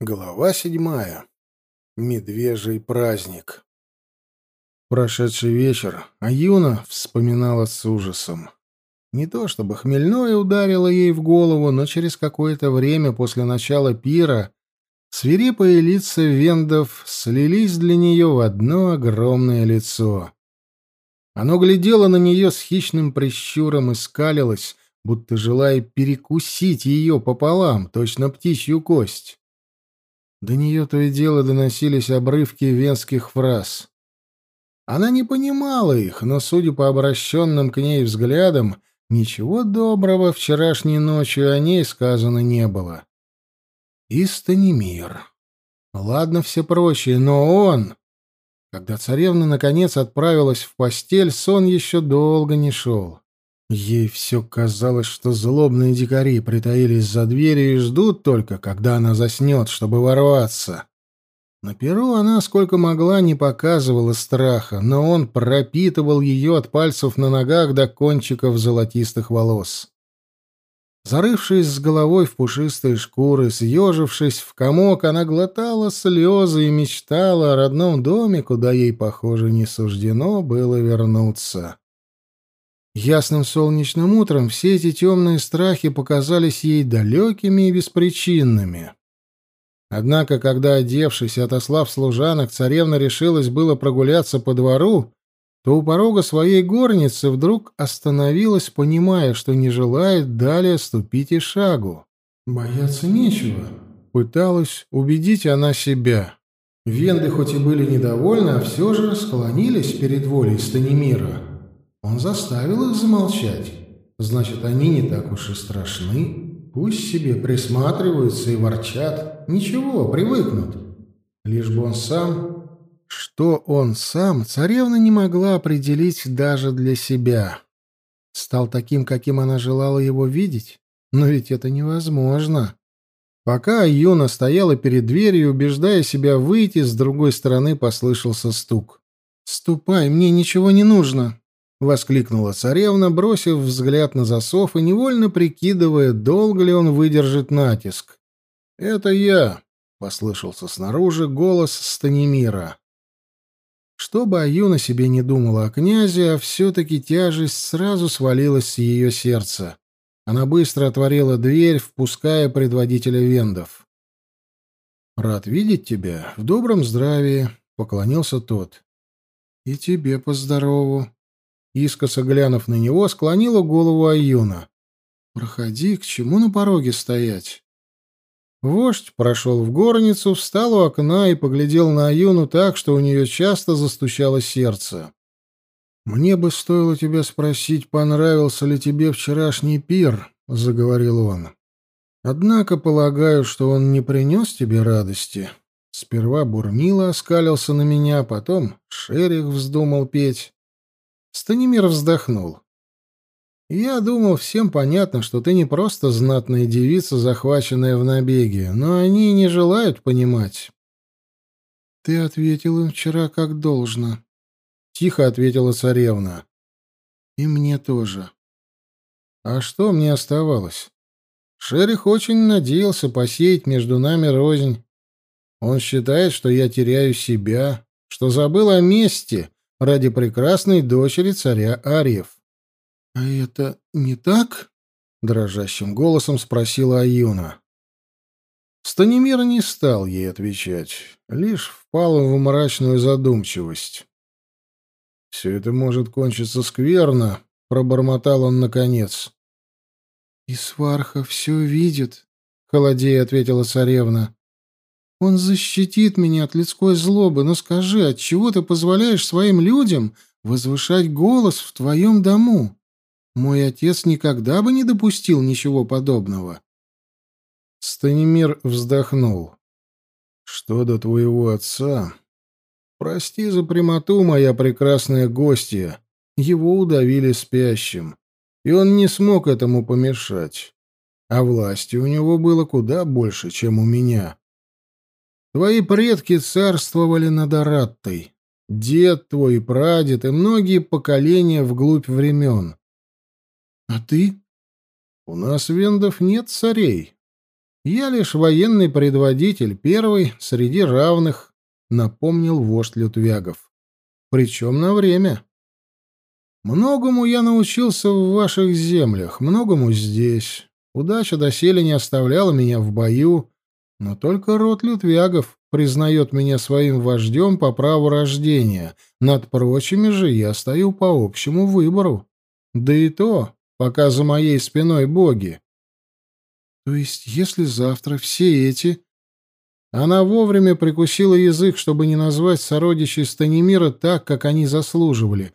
Глава седьмая. Медвежий праздник. Прошедший вечер Аюна вспоминала с ужасом. Не то чтобы хмельное ударило ей в голову, но через какое-то время после начала пира свирепые лица вендов слились для нее в одно огромное лицо. Оно глядело на нее с хищным прищуром и скалилось, будто желая перекусить ее пополам, точно птичью кость. До нее то и дело доносились обрывки венских фраз. Она не понимала их, но, судя по обращенным к ней взглядам, ничего доброго вчерашней ночью о ней сказано не было. Истанимир. Ладно все прочие, но он... Когда царевна наконец отправилась в постель, сон еще долго не шел. Ей все казалось, что злобные дикари притаились за дверью и ждут только, когда она заснет, чтобы ворваться. На перу она сколько могла не показывала страха, но он пропитывал ее от пальцев на ногах до кончиков золотистых волос. Зарывшись с головой в пушистые шкуры, съежившись в комок, она глотала слезы и мечтала о родном доме, куда ей, похоже, не суждено было вернуться. Ясным солнечным утром все эти темные страхи показались ей далекими и беспричинными. Однако, когда, одевшись и отослав служанок, царевна решилась было прогуляться по двору, то у порога своей горницы вдруг остановилась, понимая, что не желает далее ступить и шагу. «Бояться нечего», — пыталась убедить она себя. Венды хоть и были недовольны, а все же склонились перед волей Станимира. Он заставил их замолчать. Значит, они не так уж и страшны. Пусть себе присматриваются и ворчат. Ничего, привыкнут. Лишь бы он сам... Что он сам, царевна не могла определить даже для себя. Стал таким, каким она желала его видеть? Но ведь это невозможно. Пока Юна стояла перед дверью, убеждая себя выйти, с другой стороны послышался стук. «Ступай, мне ничего не нужно», — воскликнула царевна, бросив взгляд на засов и невольно прикидывая, долго ли он выдержит натиск. «Это я», — послышался снаружи голос Станимира. Что бы Аюна себе не думала о князе, а все-таки тяжесть сразу свалилась с ее сердца. Она быстро отворила дверь, впуская предводителя вендов. «Рад видеть тебя. В добром здравии», — поклонился тот. «И тебе поздорову», Искоса глянув на него, склонила голову Аюна. «Проходи, к чему на пороге стоять?» Вождь прошел в горницу, встал у окна и поглядел на Аюну так, что у нее часто застучало сердце. «Мне бы стоило тебя спросить, понравился ли тебе вчерашний пир», — заговорил он. «Однако полагаю, что он не принес тебе радости. Сперва Бурмила оскалился на меня, потом Шерих вздумал петь. Станимир вздохнул. «Я думал, всем понятно, что ты не просто знатная девица, захваченная в набеге, но они не желают понимать». «Ты ответил им вчера как должно», — тихо ответила царевна. «И мне тоже». «А что мне оставалось?» Шерих очень надеялся посеять между нами рознь. Он считает, что я теряю себя, что забыл о мести, ради прекрасной дочери царя Ариев. — А это не так? — дрожащим голосом спросила Аюна. Станимир не стал ей отвечать, лишь впал в мрачную задумчивость. «Все это может кончиться скверно», — пробормотал он наконец. «И сварха все видит», — холодея ответила царевна. Он защитит меня от людской злобы, но скажи, от чего ты позволяешь своим людям возвышать голос в твоем дому? Мой отец никогда бы не допустил ничего подобного. Станимир вздохнул. Что до твоего отца? Прости за прямоту, моя прекрасная гостья. Его удавили спящим, и он не смог этому помешать. А власти у него было куда больше, чем у меня. Твои предки царствовали над Араттой. Дед твой, прадед и многие поколения вглубь времен. А ты? У нас, вендов, нет царей. Я лишь военный предводитель, первый среди равных, напомнил вождь лютвягов. Причем на время. Многому я научился в ваших землях, многому здесь. Удача доселе не оставляла меня в бою, но только род лютвягов признает меня своим вождем по праву рождения. Над прочими же я стою по общему выбору. Да и то, пока за моей спиной боги. То есть, если завтра все эти... Она вовремя прикусила язык, чтобы не назвать сородичей Станимира так, как они заслуживали.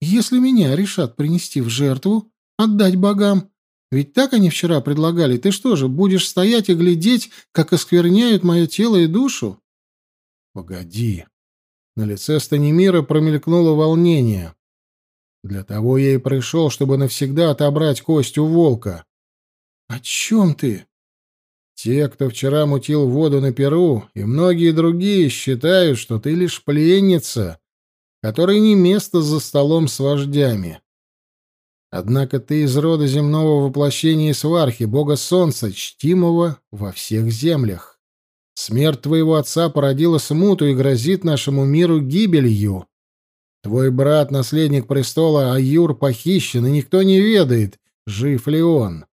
Если меня решат принести в жертву, отдать богам, ведь так они вчера предлагали, ты что же, будешь стоять и глядеть, как оскверняют мое тело и душу? Погоди. На лице Станимира промелькнуло волнение. Для того я и пришел, чтобы навсегда отобрать кость у волка. О чем ты? Те, кто вчера мутил воду на Перу, и многие другие считают, что ты лишь пленница, которой не место за столом с вождями. Однако ты из рода земного воплощения Свархи, бога солнца, чтимого во всех землях. Смерть твоего отца породила смуту и грозит нашему миру гибелью. Твой брат, наследник престола Аюр, похищен, и никто не ведает, жив ли он.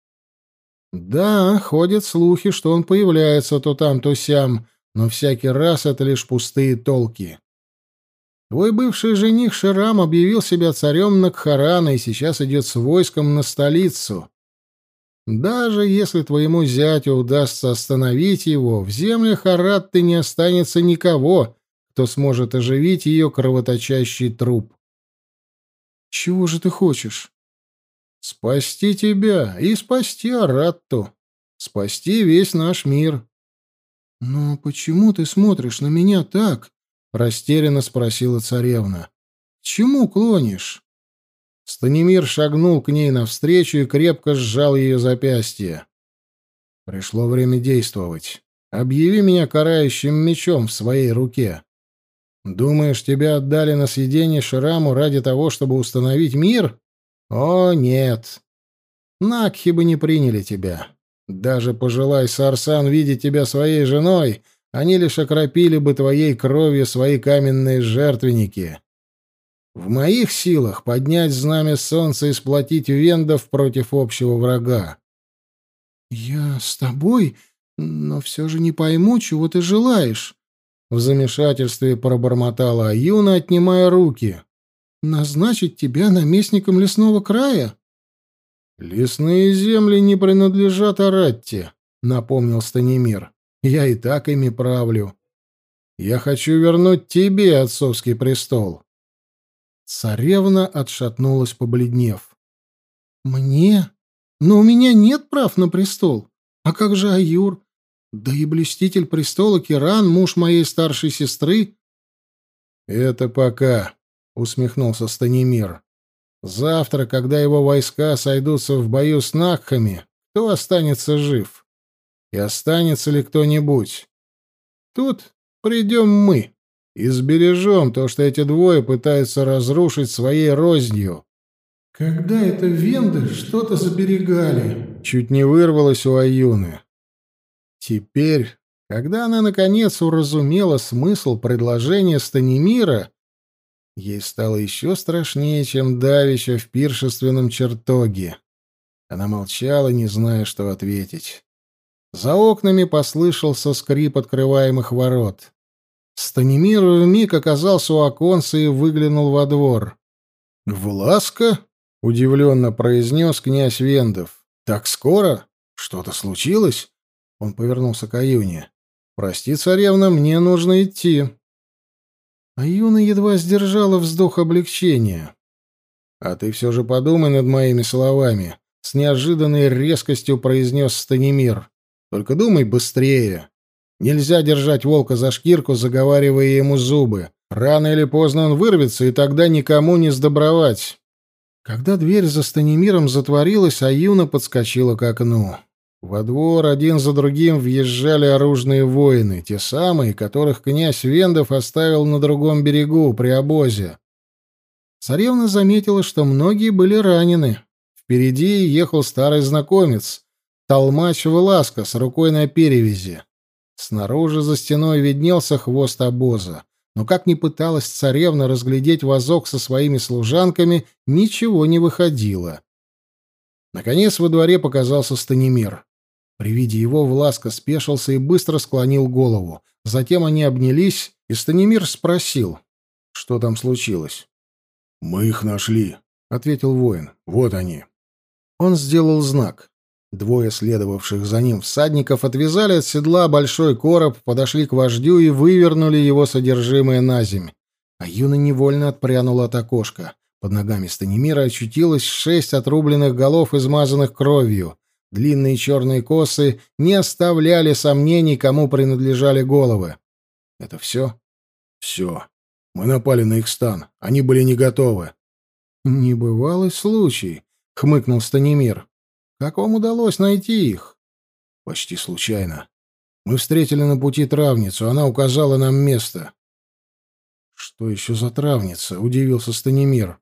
Да, ходят слухи, что он появляется то там, то сям, но всякий раз это лишь пустые толки. Твой бывший жених Ширам объявил себя царем Накхарана и сейчас идет с войском на столицу. Даже если твоему зятю удастся остановить его, в землях Аратты не останется никого, кто сможет оживить ее кровоточащий труп. Чего же ты хочешь? Спасти тебя и спасти Аратту. Спасти весь наш мир. Но почему ты смотришь на меня так? Растерянно спросила царевна. Чему клонишь? Станимир шагнул к ней навстречу и крепко сжал ее запястье. Пришло время действовать. Объяви меня карающим мечом в своей руке. Думаешь, тебя отдали на съедение Шраму ради того, чтобы установить мир? О, нет. Накхи бы не приняли тебя. Даже пожелай Сарсан видеть тебя своей женой, они лишь окропили бы твоей кровью свои каменные жертвенники. В моих силах поднять знамя солнца и сплотить вендов против общего врага. Я с тобой, но все же не пойму, чего ты желаешь. В замешательстве пробормотала Аюна, отнимая руки. Назначить тебя наместником лесного края? Лесные земли не принадлежат Аратте, напомнил Станимир. Я и так ими правлю. Я хочу вернуть тебе отцовский престол. Царевна отшатнулась, побледнев. Мне? Но у меня нет прав на престол. А как же Аюр? Да и блеститель престола Киран, муж моей старшей сестры. Это пока, усмехнулся Станимир. Завтра, когда его войска сойдутся в бою с Накхами, кто останется жив? И останется ли кто-нибудь? Тут придем мы и сбережем то, что эти двое пытаются разрушить своей рознью. Когда это венды что-то заберегали, чуть не вырвалось у Аюны. Теперь, когда она наконец уразумела смысл предложения Станимира, Ей стало еще страшнее, чем давеча в пиршественном чертоге. Она молчала, не зная, что ответить. За окнами послышался скрип открываемых ворот. Станимир вмиг оказался у оконца и выглянул во двор. «Власка?» — удивленно произнес князь Вендов. «Так скоро? Что-то случилось?» Он повернулся к Аюне. «Прости, царевна, мне нужно идти». А Юна едва сдержала вздох облегчения. «А ты все же подумай над моими словами», — с неожиданной резкостью произнес Станимир. «Только думай быстрее. Нельзя держать волка за шкирку, заговаривая ему зубы. Рано или поздно он вырвется, и тогда никому не сдобровать». Когда дверь за Станимиром затворилась, Аюна подскочила к окну. Во двор один за другим въезжали оружные воины, те самые, которых князь Вендов оставил на другом берегу, при обозе. Царевна заметила, что многие были ранены. Впереди ехал старый знакомец, толмач Власка с рукой на перевязи. Снаружи за стеной виднелся хвост обоза. Но как ни пыталась царевна разглядеть вазок со своими служанками, ничего не выходило. Наконец во дворе показался Станимир. При виде его Власка спешился и быстро склонил голову. Затем они обнялись, и Станимир спросил, что там случилось. «Мы их нашли», — ответил воин. «Вот они». Он сделал знак. Двое следовавших за ним всадников отвязали от седла большой короб, подошли к вождю и вывернули его содержимое на земь. А Юна невольно отпрянула от окошка. Под ногами Станимира очутилось шесть отрубленных голов, измазанных кровью. Длинные черные косы не оставляли сомнений, кому принадлежали головы. Это все? Все. Мы напали на их стан. Они были не готовы. Небывалый случай, хмыкнул Станимир. Как вам удалось найти их? Почти случайно. Мы встретили на пути травницу, она указала нам место. Что еще за травница? удивился Станимир.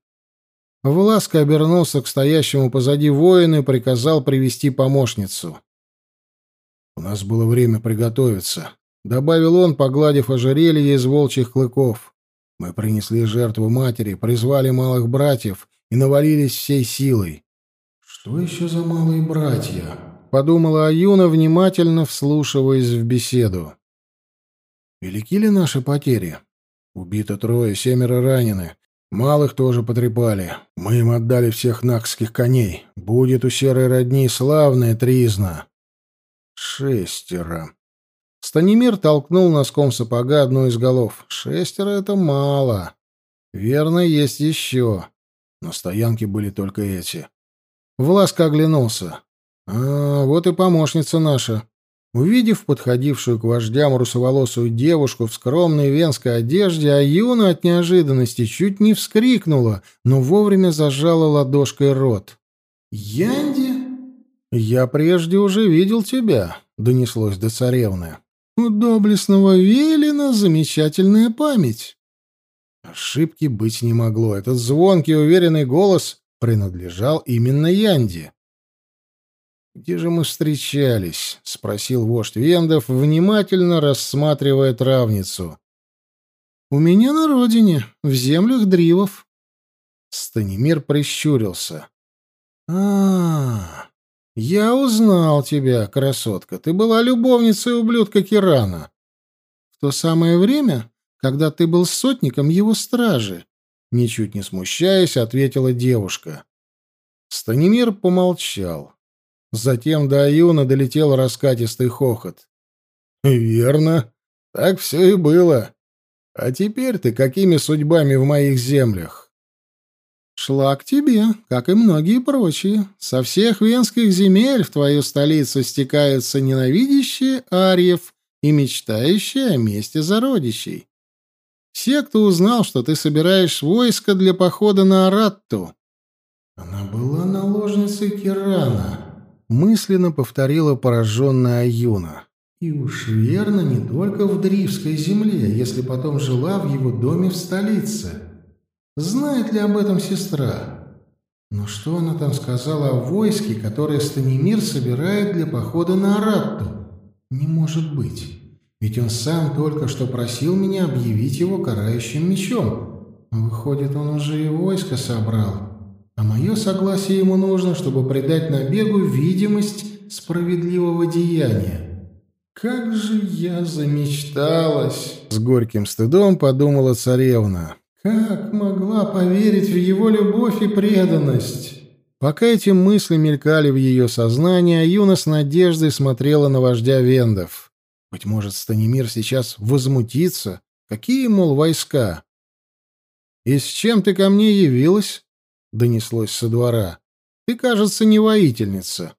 Власка обернулся к стоящему позади воину и приказал привести помощницу. У нас было время приготовиться, добавил он, погладив ожерелье из волчьих клыков. Мы принесли жертву матери, призвали малых братьев и навалились всей силой. «Что еще за малые братья?» — подумала Аюна, внимательно вслушиваясь в беседу. «Велики ли наши потери? Убито трое, семеро ранены. Малых тоже потрепали. Мы им отдали всех накских коней. Будет у серой родни славная тризна». «Шестеро». Станимир толкнул носком сапога одну из голов. «Шестеро — это мало. Верно, есть еще. Но стоянки были только эти. Власка оглянулся. «А, вот и помощница наша». Увидев подходившую к вождям русоволосую девушку в скромной венской одежде, Аюна от неожиданности чуть не вскрикнула, но вовремя зажала ладошкой рот. «Янди?» «Я прежде уже видел тебя», — донеслось до царевны. «У доблестного Велина замечательная память». Ошибки быть не могло. Этот звонкий, уверенный голос принадлежал именно Янде. «Где же мы встречались?» — спросил вождь Вендов, внимательно рассматривая травницу. «У меня на родине, в землях Дривов». Станимир прищурился. а, -а, -а я узнал тебя, красотка. Ты была любовницей ублюдка Кирана. В то самое время, когда ты был сотником его стражи, Ничуть не смущаясь, ответила девушка. Станимир помолчал. Затем до Аюна долетел раскатистый хохот. «Верно. Так все и было. А теперь ты какими судьбами в моих землях?» «Шла к тебе, как и многие прочие. Со всех венских земель в твою столицу стекаются ненавидящие ариев и мечтающие о месте зародищей. Все, кто узнал, что ты собираешь войско для похода на Аратту. Она была наложницей Кирана, мысленно повторила пораженная Аюна. И уж верно не только в Дривской земле, если потом жила в его доме в столице. Знает ли об этом сестра? Но что она там сказала о войске, которое Станимир собирает для похода на Аратту? Не может быть. Ведь он сам только что просил меня объявить его карающим мечом. Выходит, он уже и войско собрал. А мое согласие ему нужно, чтобы придать набегу видимость справедливого деяния. Как же я замечталась! С горьким стыдом подумала царевна. Как могла поверить в его любовь и преданность? Пока эти мысли мелькали в ее сознании, Юна с надеждой смотрела на вождя Вендов. Быть может, Станимир сейчас возмутится. Какие, мол, войска? «И с чем ты ко мне явилась?» — донеслось со двора. «Ты, кажется, не воительница».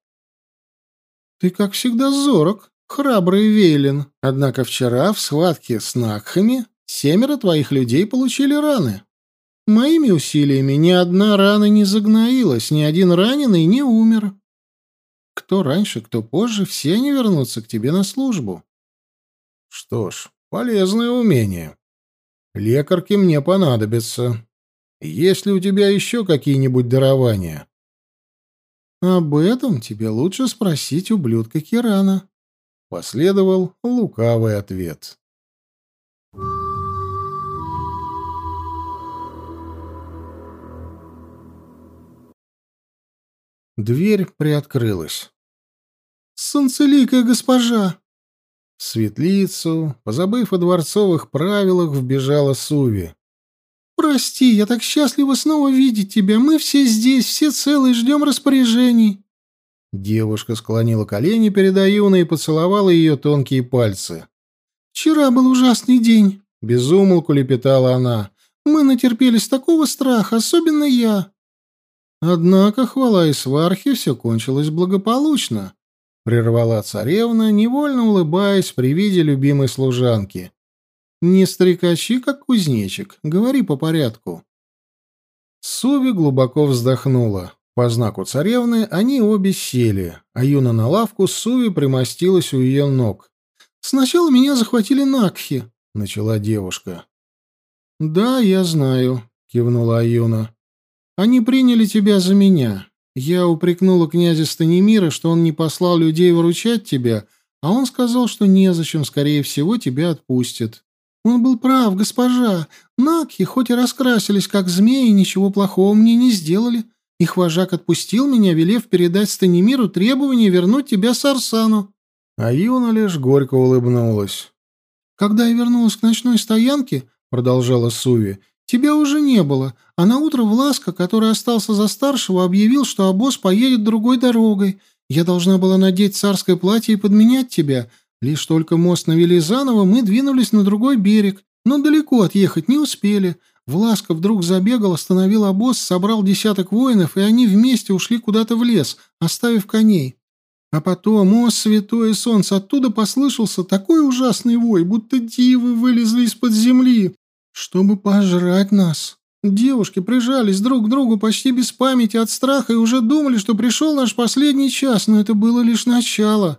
«Ты, как всегда, зорок, храбрый Вейлин. Однако вчера в схватке с Накхами семеро твоих людей получили раны. Моими усилиями ни одна рана не загноилась, ни один раненый не умер. Кто раньше, кто позже, все они вернутся к тебе на службу. Что ж, полезное умение. Лекарки мне понадобятся. Есть ли у тебя еще какие-нибудь дарования? Об этом тебе лучше спросить ублюдка Кирана. Последовал лукавый ответ. Дверь приоткрылась. «Солнцеликая госпожа!» Светлицу, позабыв о дворцовых правилах, вбежала Суви. «Прости, я так счастлива снова видеть тебя. Мы все здесь, все целые, ждем распоряжений». Девушка склонила колени перед Аюной и поцеловала ее тонкие пальцы. «Вчера был ужасный день», — безумолку лепетала она. «Мы натерпелись такого страха, особенно я». Однако, хвала и свархи, все кончилось благополучно. Прервала царевна, невольно улыбаясь при виде любимой служанки. «Не стрекачи, как кузнечик, говори по порядку». Суви глубоко вздохнула. По знаку царевны они обе сели, а Юна на лавку Суви примостилась у ее ног. «Сначала меня захватили Накхи», — начала девушка. «Да, я знаю», — кивнула Аюна. Они приняли тебя за меня. Я упрекнула князя Станимира, что он не послал людей выручать тебя, а он сказал, что незачем, скорее всего, тебя отпустят. Он был прав, госпожа. Накхи, хоть и раскрасились как змеи, ничего плохого мне не сделали. Их вожак отпустил меня, велев передать Станимиру требование вернуть тебя Сарсану. А Юна лишь горько улыбнулась. «Когда я вернулась к ночной стоянке, — продолжала Суви, Тебя уже не было, а на утро Власка, который остался за старшего, объявил, что обоз поедет другой дорогой. Я должна была надеть царское платье и подменять тебя. Лишь только мост навели заново, мы двинулись на другой берег, но далеко отъехать не успели. Власка вдруг забегал, остановил обоз, собрал десяток воинов, и они вместе ушли куда-то в лес, оставив коней. А потом, о, святое солнце, оттуда послышался такой ужасный вой, будто дивы вылезли из-под земли чтобы пожрать нас. Девушки прижались друг к другу почти без памяти от страха и уже думали, что пришел наш последний час, но это было лишь начало.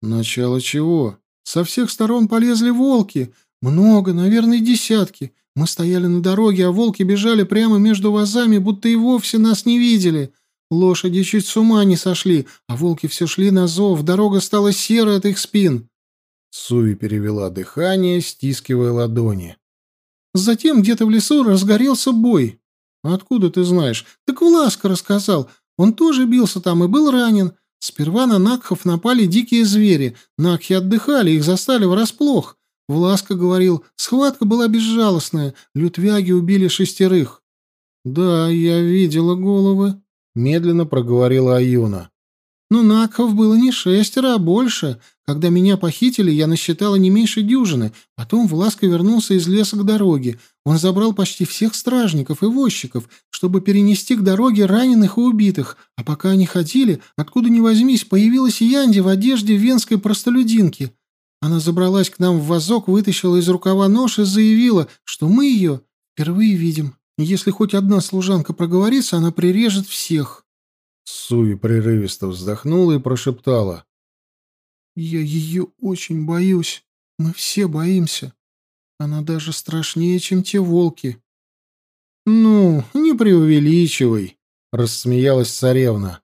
Начало чего? Со всех сторон полезли волки. Много, наверное, десятки. Мы стояли на дороге, а волки бежали прямо между вазами, будто и вовсе нас не видели. Лошади чуть с ума не сошли, а волки все шли на зов. Дорога стала серой от их спин. Суви перевела дыхание, стискивая ладони. Затем где-то в лесу разгорелся бой. Откуда ты знаешь? Так Власка рассказал. Он тоже бился там и был ранен. Сперва на Накхов напали дикие звери. Накхи отдыхали, их застали врасплох. Власка говорил, схватка была безжалостная, лютвяги убили шестерых. «Да, я видела головы», — медленно проговорила Аюна. Но Накхов было не шестеро, а больше. Когда меня похитили, я насчитала не меньше дюжины. Потом Власка вернулся из леса к дороге. Он забрал почти всех стражников и возчиков, чтобы перенести к дороге раненых и убитых. А пока они ходили, откуда ни возьмись, появилась Янди в одежде венской простолюдинки. Она забралась к нам в вазок, вытащила из рукава нож и заявила, что мы ее впервые видим. Если хоть одна служанка проговорится, она прирежет всех. Суи прерывисто вздохнула и прошептала. «Я ее очень боюсь. Мы все боимся. Она даже страшнее, чем те волки». «Ну, не преувеличивай», — рассмеялась царевна.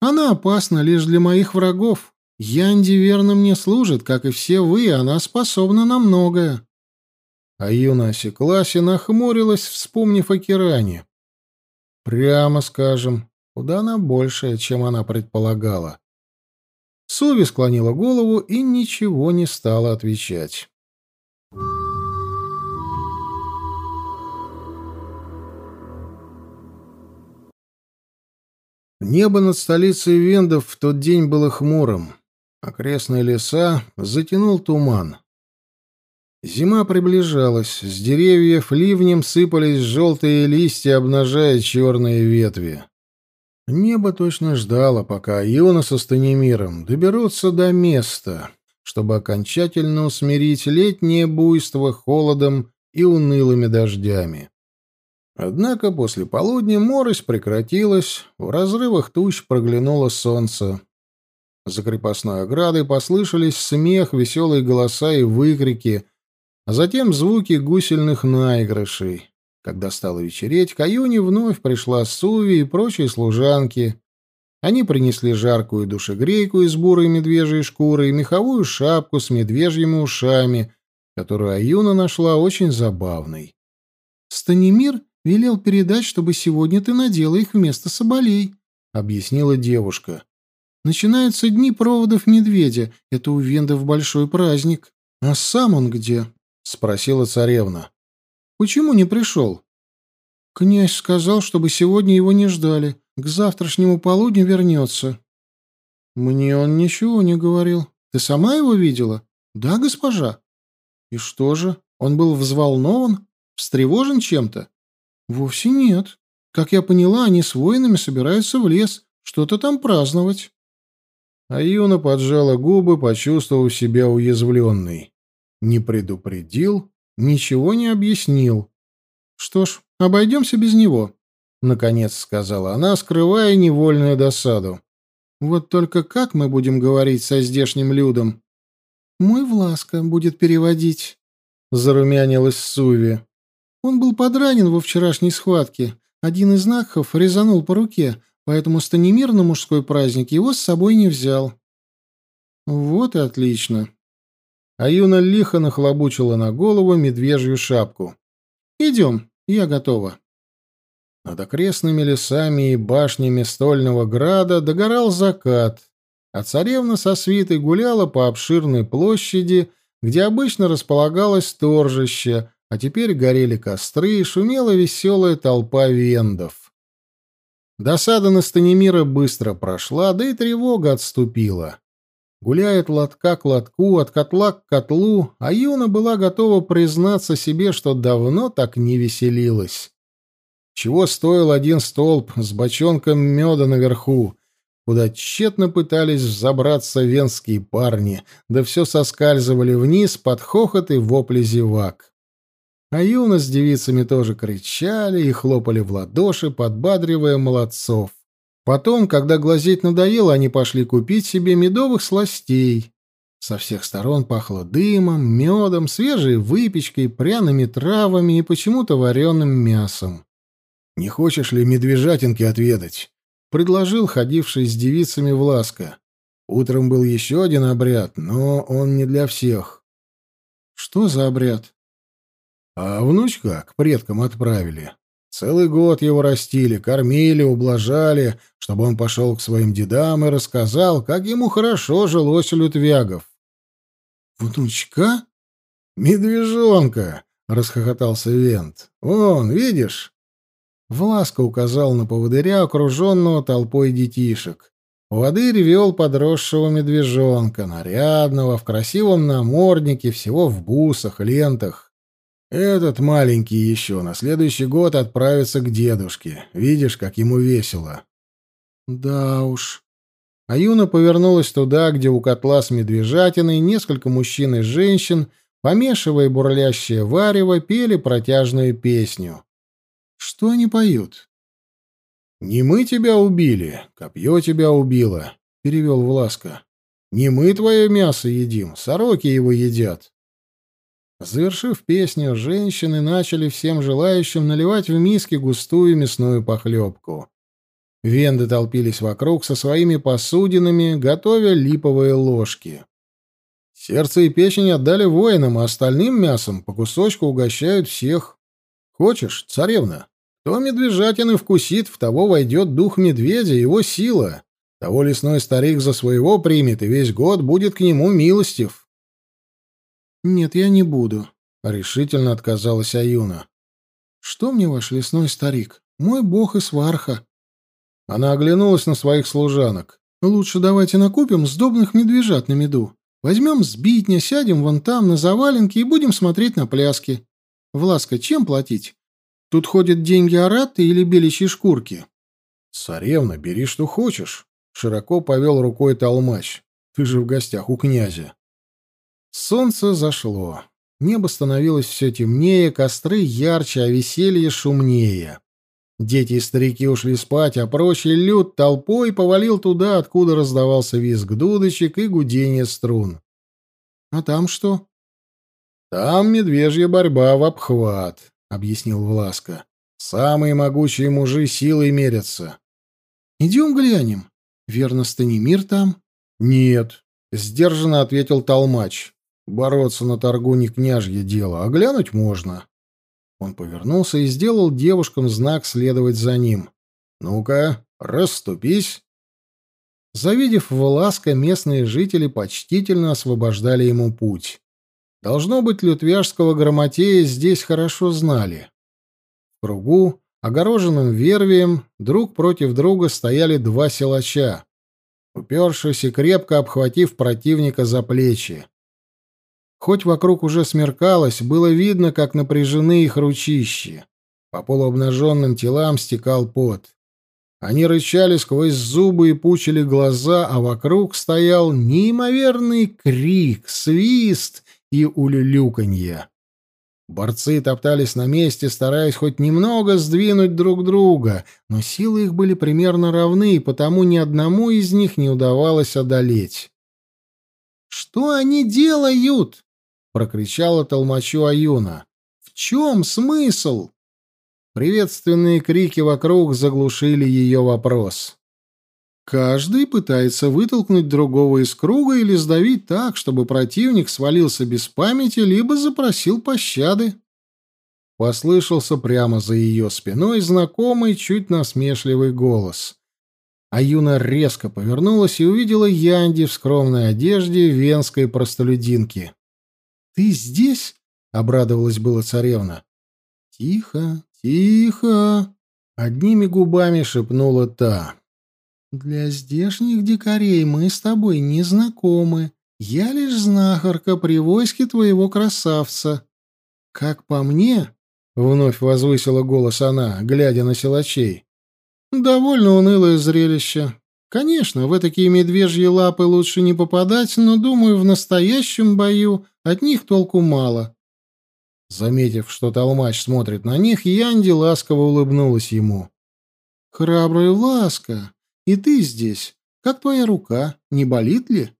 «Она опасна лишь для моих врагов. Янди верно мне служит, как и все вы, она способна на многое». А Юна осеклась и нахмурилась, вспомнив о Киране. «Прямо скажем, Куда она больше, чем она предполагала. Суви склонила голову и ничего не стала отвечать. Небо над столицей Вендов в тот день было хмурым. Окрестные леса затянул туман. Зима приближалась, с деревьев ливнем сыпались желтые листья, обнажая черные ветви. Небо точно ждало, пока Иона со Станимиром доберутся до места, чтобы окончательно усмирить летнее буйство холодом и унылыми дождями. Однако после полудня морось прекратилась, в разрывах туч проглянуло солнце. За крепостной оградой послышались смех, веселые голоса и выкрики, а затем звуки гусельных наигрышей. Когда стало вечереть, к Аюне вновь пришла Суви и прочие служанки. Они принесли жаркую душегрейку из бурой медвежьей шкуры и меховую шапку с медвежьими ушами, которую Аюна нашла очень забавной. «Станимир велел передать, чтобы сегодня ты надела их вместо соболей», — объяснила девушка. «Начинаются дни проводов медведя. Это у Вендов большой праздник. А сам он где?» — спросила царевна. «Почему не пришел?» «Князь сказал, чтобы сегодня его не ждали. К завтрашнему полудню вернется». «Мне он ничего не говорил. Ты сама его видела?» «Да, госпожа». «И что же? Он был взволнован? Встревожен чем-то?» «Вовсе нет. Как я поняла, они с воинами собираются в лес, что-то там праздновать». А Юна поджала губы, почувствовав себя уязвленной. Не предупредил, ничего не объяснил. «Что ж, обойдемся без него», — наконец сказала она, скрывая невольную досаду. «Вот только как мы будем говорить со здешним людом?» «Мой Власка будет переводить», — зарумянилась Суви. «Он был подранен во вчерашней схватке. Один из Накхов резанул по руке, поэтому Станимир на мужской праздник его с собой не взял». «Вот и отлично». Аюна лихо нахлобучила на голову медвежью шапку. «Идем, я готова». Над окрестными лесами и башнями стольного града догорал закат, а царевна со свитой гуляла по обширной площади, где обычно располагалось торжище, а теперь горели костры и шумела веселая толпа вендов. Досада на Станимира быстро прошла, да и тревога отступила. Гуляет лотка к лотку, от котла к котлу, а Юна была готова признаться себе, что давно так не веселилась. Чего стоил один столб с бочонком меда наверху, куда тщетно пытались взобраться венские парни, да все соскальзывали вниз под хохот и вопли зевак. А Юна с девицами тоже кричали и хлопали в ладоши, подбадривая молодцов. Потом, когда глазеть надоело, они пошли купить себе медовых сластей. Со всех сторон пахло дымом, медом, свежей выпечкой, пряными травами и почему-то вареным мясом. «Не хочешь ли медвежатинки отведать?» — предложил ходивший с девицами Власка. Утром был еще один обряд, но он не для всех. «Что за обряд?» «А внучка к предкам отправили. Целый год его растили, кормили, ублажали, чтобы он пошел к своим дедам и рассказал, как ему хорошо жилось у лютвягов. «Внучка?» «Медвежонка!» — расхохотался Вент. «Вон, видишь?» Власка указал на поводыря, окруженного толпой детишек. Поводырь вел подросшего медвежонка, нарядного, в красивом наморднике, всего в бусах, лентах. Этот маленький еще на следующий год отправится к дедушке. Видишь, как ему весело. Да уж. Аюна повернулась туда, где у котла с медвежатиной несколько мужчин и женщин, помешивая бурлящее варево, пели протяжную песню. Что они поют? «Не мы тебя убили, копье тебя убило», — перевел Власка. «Не мы твое мясо едим, сороки его едят». Завершив песню, женщины начали всем желающим наливать в миски густую мясную похлебку. Венды толпились вокруг со своими посудинами, готовя липовые ложки. Сердце и печень отдали воинам, а остальным мясом по кусочку угощают всех. Хочешь, царевна? Кто медвежатины вкусит, в того войдет дух медведя, его сила. Того лесной старик за своего примет, и весь год будет к нему милостив. «Нет, я не буду», — решительно отказалась Аюна. «Что мне ваш лесной старик? Мой бог и сварха». Она оглянулась на своих служанок. «Лучше давайте накупим сдобных медвежат на меду. Возьмем сбитня, сядем вон там на заваленке и будем смотреть на пляски. Власка, чем платить? Тут ходят деньги араты или беличьи шкурки?» «Царевна, бери, что хочешь», — широко повел рукой толмач. «Ты же в гостях у князя». Солнце зашло. Небо становилось все темнее, костры ярче, а веселье шумнее. Дети и старики ушли спать, а прочий люд толпой повалил туда, откуда раздавался визг дудочек и гудение струн. — А там что? — Там медвежья борьба в обхват, — объяснил Власка. — Самые могучие мужи силой мерятся. — Идем глянем. Верно, Станимир там? Нет, сдержанно ответил Толмач. Бороться на торгу не княжье дело, а глянуть можно. Он повернулся и сделал девушкам знак следовать за ним. «Ну-ка, расступись!» Завидев Власка, местные жители почтительно освобождали ему путь. Должно быть, лютвяжского грамотея здесь хорошо знали. В кругу, огороженном вервием, друг против друга стояли два силача, упершись и крепко обхватив противника за плечи. Хоть вокруг уже смеркалось, было видно, как напряжены их ручищи. По полуобнаженным телам стекал пот. Они рычали сквозь зубы и пучили глаза, а вокруг стоял неимоверный крик, свист и улюлюканье. Борцы топтались на месте, стараясь хоть немного сдвинуть друг друга, но силы их были примерно равны, и потому ни одному из них не удавалось одолеть. «Что они делают?» — прокричала толмачу Аюна. «В чем смысл?» Приветственные крики вокруг заглушили ее вопрос. Каждый пытается вытолкнуть другого из круга или сдавить так, чтобы противник свалился без памяти, либо запросил пощады. Послышался прямо за ее спиной знакомый, чуть насмешливый голос. Аюна резко повернулась и увидела Янди в скромной одежде венской простолюдинки. «Ты здесь?» — обрадовалась была царевна. «Тихо, тихо!» — одними губами шепнула та. «Для здешних дикарей мы с тобой не знакомы. Я лишь знахарка при войске твоего красавца. Как по мне...» — вновь возвысила голос она, глядя на силачей. «Довольно унылое зрелище. Конечно, в такие медвежьи лапы лучше не попадать, но, думаю, в настоящем бою от них толку мало. Заметив, что толмач смотрит на них, Янди ласково улыбнулась ему. «Храбрая ласка, и ты здесь. Как твоя рука? Не болит ли?»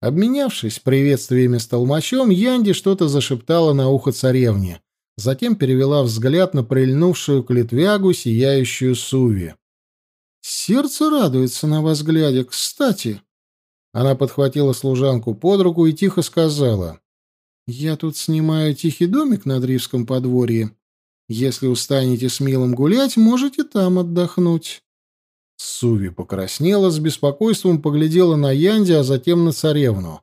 Обменявшись приветствиями с толмачом, Янди что-то зашептала на ухо царевне. Затем перевела взгляд на прильнувшую к Литвягу сияющую Суви. «Сердце радуется на вас глядя. Кстати, она подхватила служанку под руку и тихо сказала. «Я тут снимаю тихий домик на Дривском подворье. Если устанете с Милом гулять, можете там отдохнуть». Суви покраснела, с беспокойством поглядела на Янди, а затем на царевну.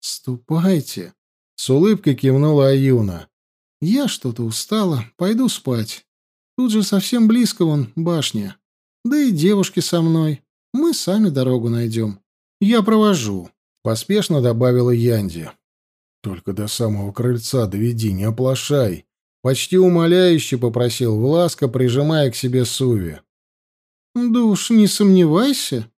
«Ступайте», — с улыбкой кивнула Аюна. «Я что-то устала, пойду спать. Тут же совсем близко вон башня. Да и девушки со мной. Мы сами дорогу найдем». «Я провожу», — поспешно добавила Янди. «Только до самого крыльца доведи, не оплошай», — почти умоляюще попросил Власка, прижимая к себе Суви. «Да уж не сомневайся»,